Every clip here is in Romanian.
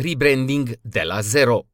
Rebranding de la zero.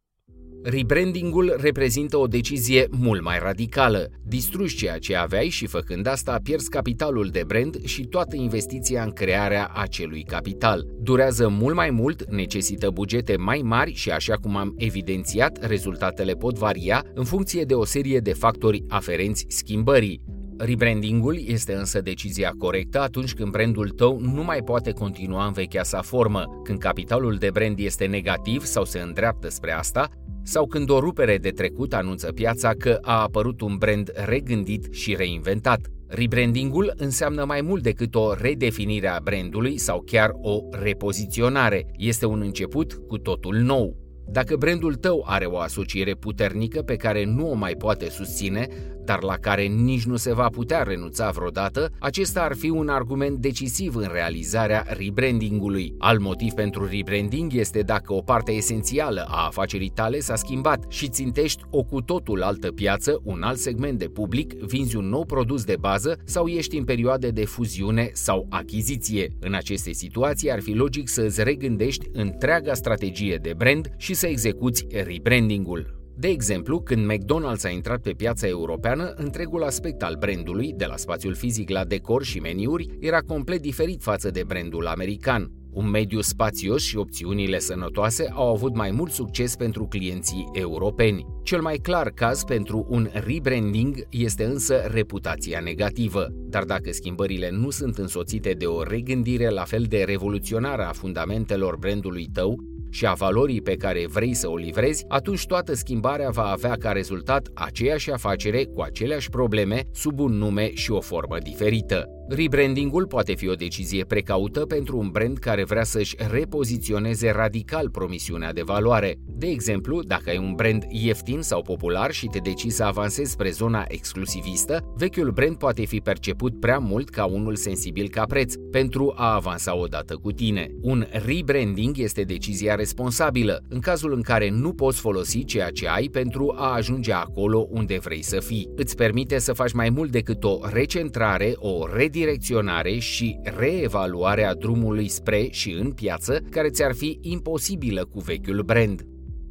Rebrandingul reprezintă o decizie mult mai radicală. Distrugi ceea ce aveai și făcând asta pierzi capitalul de brand și toată investiția în crearea acelui capital. Durează mult mai mult, necesită bugete mai mari și așa cum am evidențiat, rezultatele pot varia în funcție de o serie de factori aferenți schimbării. Rebrandingul este însă decizia corectă atunci când brandul tău nu mai poate continua în vechea sa formă, când capitalul de brand este negativ sau se îndreaptă spre asta, sau când o rupere de trecut anunță piața că a apărut un brand regândit și reinventat. Rebrandingul înseamnă mai mult decât o redefinire a brandului sau chiar o repoziționare. Este un început cu totul nou. Dacă brandul tău are o asociere puternică pe care nu o mai poate susține, dar la care nici nu se va putea renunța vreodată, acesta ar fi un argument decisiv în realizarea rebrandingului. Al motiv pentru rebranding este dacă o parte esențială a afacerii tale s-a schimbat și țintești o cu totul altă piață, un alt segment de public, vinzi un nou produs de bază sau ești în perioade de fuziune sau achiziție. În aceste situații ar fi logic să îți regândești întreaga strategie de brand și să execuți rebrandingul. De exemplu, când McDonald's a intrat pe piața europeană, întregul aspect al brandului, de la spațiul fizic la decor și meniuri, era complet diferit față de brandul american. Un mediu spațios și opțiunile sănătoase au avut mai mult succes pentru clienții europeni. Cel mai clar caz pentru un rebranding este însă reputația negativă. Dar dacă schimbările nu sunt însoțite de o regândire la fel de revoluționară a fundamentelor brandului tău, și a valorii pe care vrei să o livrezi, atunci toată schimbarea va avea ca rezultat aceeași afacere cu aceleași probleme sub un nume și o formă diferită. Rebrandingul poate fi o decizie precaută pentru un brand care vrea să-și repoziționeze radical promisiunea de valoare. De exemplu, dacă ai un brand ieftin sau popular și te decizi să avansezi spre zona exclusivistă, vechiul brand poate fi perceput prea mult ca unul sensibil ca preț pentru a avansa odată cu tine. Un rebranding este decizia responsabilă, în cazul în care nu poți folosi ceea ce ai pentru a ajunge acolo unde vrei să fii. Îți permite să faci mai mult decât o recentrare, o redirecționare și reevaluare a drumului spre și în piață care ți-ar fi imposibilă cu vechiul brand.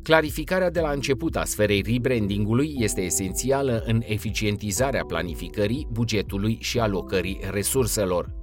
Clarificarea de la început a sferei rebrandingului este esențială în eficientizarea planificării, bugetului și alocării resurselor.